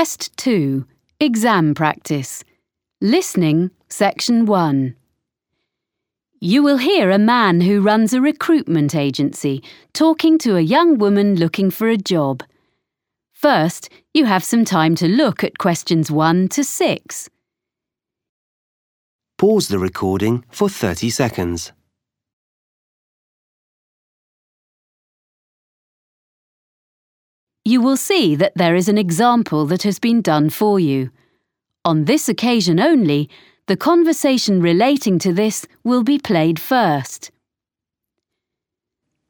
Test 2 Exam Practice Listening Section 1 You will hear a man who runs a recruitment agency talking to a young woman looking for a job. First, you have some time to look at questions 1 to 6. Pause the recording for 30 seconds. You will see that there is an example that has been done for you. On this occasion only, the conversation relating to this will be played first.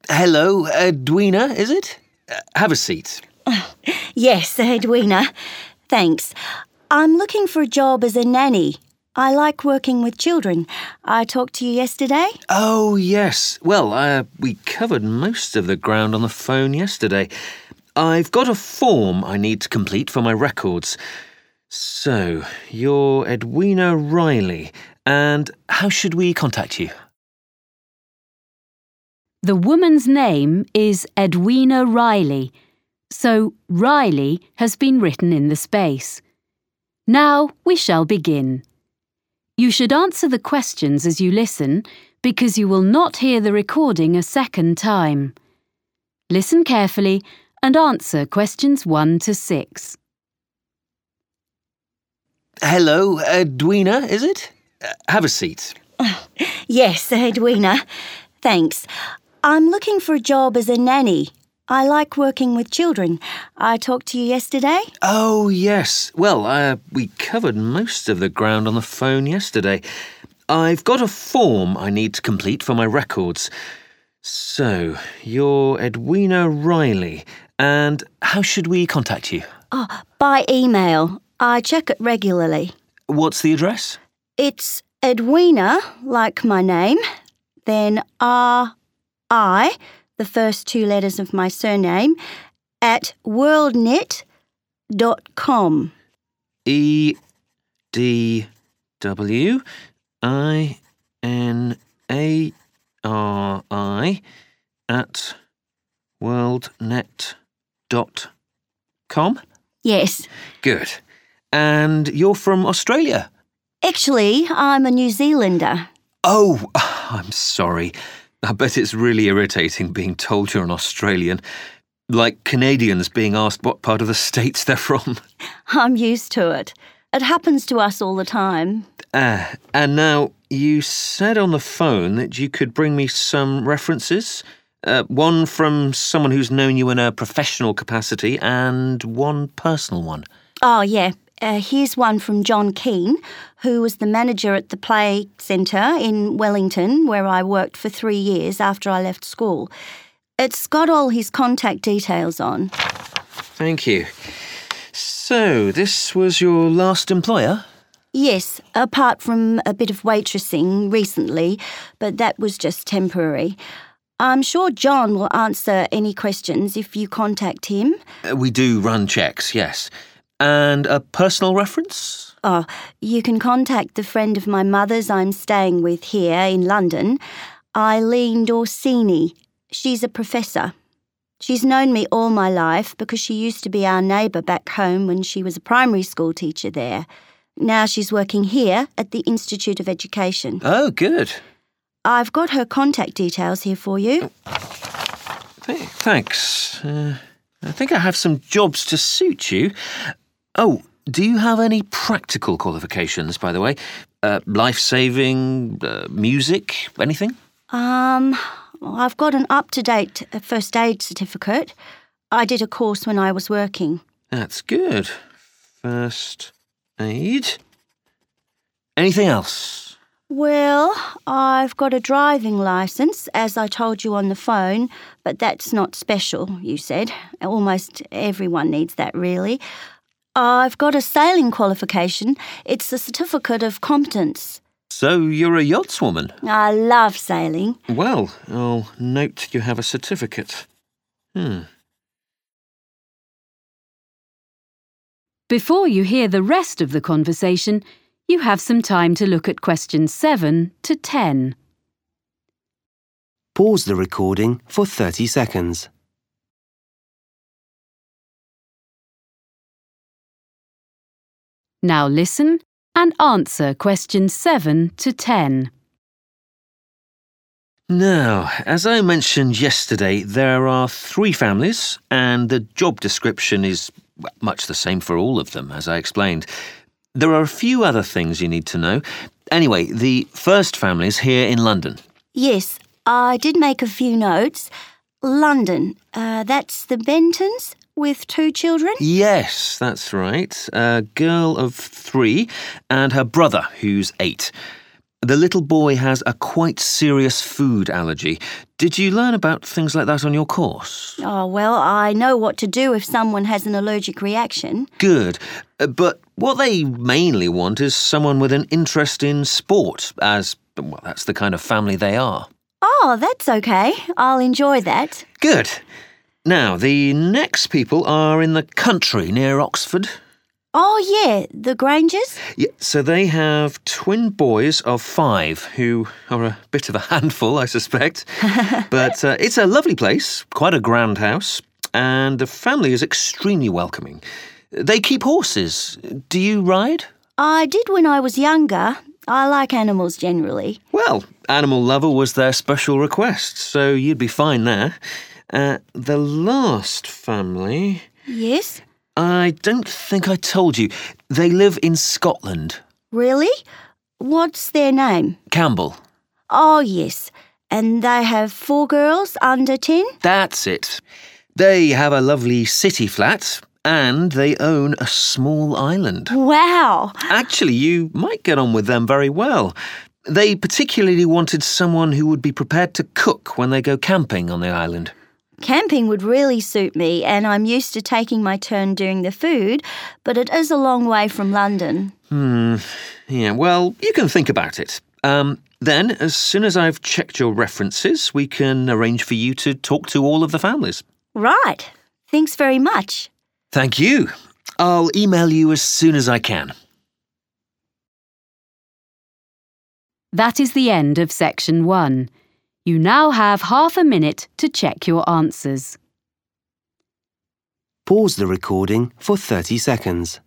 Hello, Edwina, is it? Uh, have a seat. Yes, Edwina. Thanks. I'm looking for a job as a nanny. I like working with children. I talked to you yesterday. Oh, yes. Well, uh, we covered most of the ground on the phone yesterday. I've got a form I need to complete for my records. So, you're Edwina Riley, and how should we contact you? The woman's name is Edwina Riley, so Riley has been written in the space. Now we shall begin. You should answer the questions as you listen because you will not hear the recording a second time. Listen carefully and answer questions 1 to 6. Hello, Edwina, is it? Uh, have a seat. Yes, Edwina. Thanks. I'm looking for a job as a nanny. I like working with children. I talked to you yesterday. Oh, yes. Well, uh, we covered most of the ground on the phone yesterday. I've got a form I need to complete for my records. So, you're Edwina Riley, and how should we contact you? Oh, by email. I check it regularly. What's the address? It's Edwina, like my name, then R I, the first two letters of my surname, at worldnet.com. E D W I N A R I at worldnet.com. Yes. Good. And you're from Australia? Actually, I'm a New Zealander. Oh, I'm sorry. I bet it's really irritating being told you're an Australian. Like Canadians being asked what part of the States they're from. I'm used to it. It happens to us all the time. Ah, and now you said on the phone that you could bring me some references. Uh, one from someone who's known you in a professional capacity and one personal one. Oh, yeah. Uh, here's one from John Keane, who was the manager at the Play Centre in Wellington, where I worked for three years after I left school. It's got all his contact details on. Thank you. So, this was your last employer? Yes, apart from a bit of waitressing recently, but that was just temporary. I'm sure John will answer any questions if you contact him. Uh, we do run checks, yes. And a personal reference? Oh, you can contact the friend of my mother's I'm staying with here in London, Eileen Dorsini. She's a professor. She's known me all my life because she used to be our neighbour back home when she was a primary school teacher there. Now she's working here at the Institute of Education. Oh, good. I've got her contact details here for you. Th- thanks. Uh, I think I have some jobs to suit you. Oh, do you have any practical qualifications, by the way? Uh, life saving, uh, music, anything? Um, I've got an up to date first aid certificate. I did a course when I was working. That's good. First aid. Anything else? Well, I've got a driving licence, as I told you on the phone, but that's not special, you said. Almost everyone needs that, really. I've got a sailing qualification. It's a certificate of competence. So you're a yachtswoman? I love sailing. Well, I'll note you have a certificate. Hmm. Before you hear the rest of the conversation, you have some time to look at questions 7 to 10. Pause the recording for 30 seconds. Now listen and answer questions 7 to 10. Now, as I mentioned yesterday, there are three families, and the job description is much the same for all of them, as I explained. There are a few other things you need to know. Anyway, the first family is here in London. Yes, I did make a few notes. London, uh, that's the Bentons with two children? Yes, that's right. A girl of three and her brother, who's eight. The little boy has a quite serious food allergy. Did you learn about things like that on your course? Oh, well, I know what to do if someone has an allergic reaction. Good. Uh, But what they mainly want is someone with an interest in sport, as, well, that's the kind of family they are. Oh, that's okay. I'll enjoy that. Good. Now, the next people are in the country near Oxford. Oh, yeah, the Grangers? Yeah, so they have twin boys of five who are a bit of a handful, I suspect. but uh, it's a lovely place, quite a grand house, and the family is extremely welcoming. They keep horses. Do you ride? I did when I was younger. I like animals generally. Well, Animal Lover was their special request, so you'd be fine there. Uh, the last family. Yes? I don't think I told you. They live in Scotland. Really? What's their name? Campbell. Oh, yes. And they have four girls under 10? That's it. They have a lovely city flat and they own a small island. Wow! Actually, you might get on with them very well. They particularly wanted someone who would be prepared to cook when they go camping on the island. Camping would really suit me, and I'm used to taking my turn doing the food, but it is a long way from London. Hmm. Yeah, well, you can think about it. Um, then, as soon as I've checked your references, we can arrange for you to talk to all of the families. Right. Thanks very much. Thank you. I'll email you as soon as I can. That is the end of section 1. You now have half a minute to check your answers. Pause the recording for 30 seconds.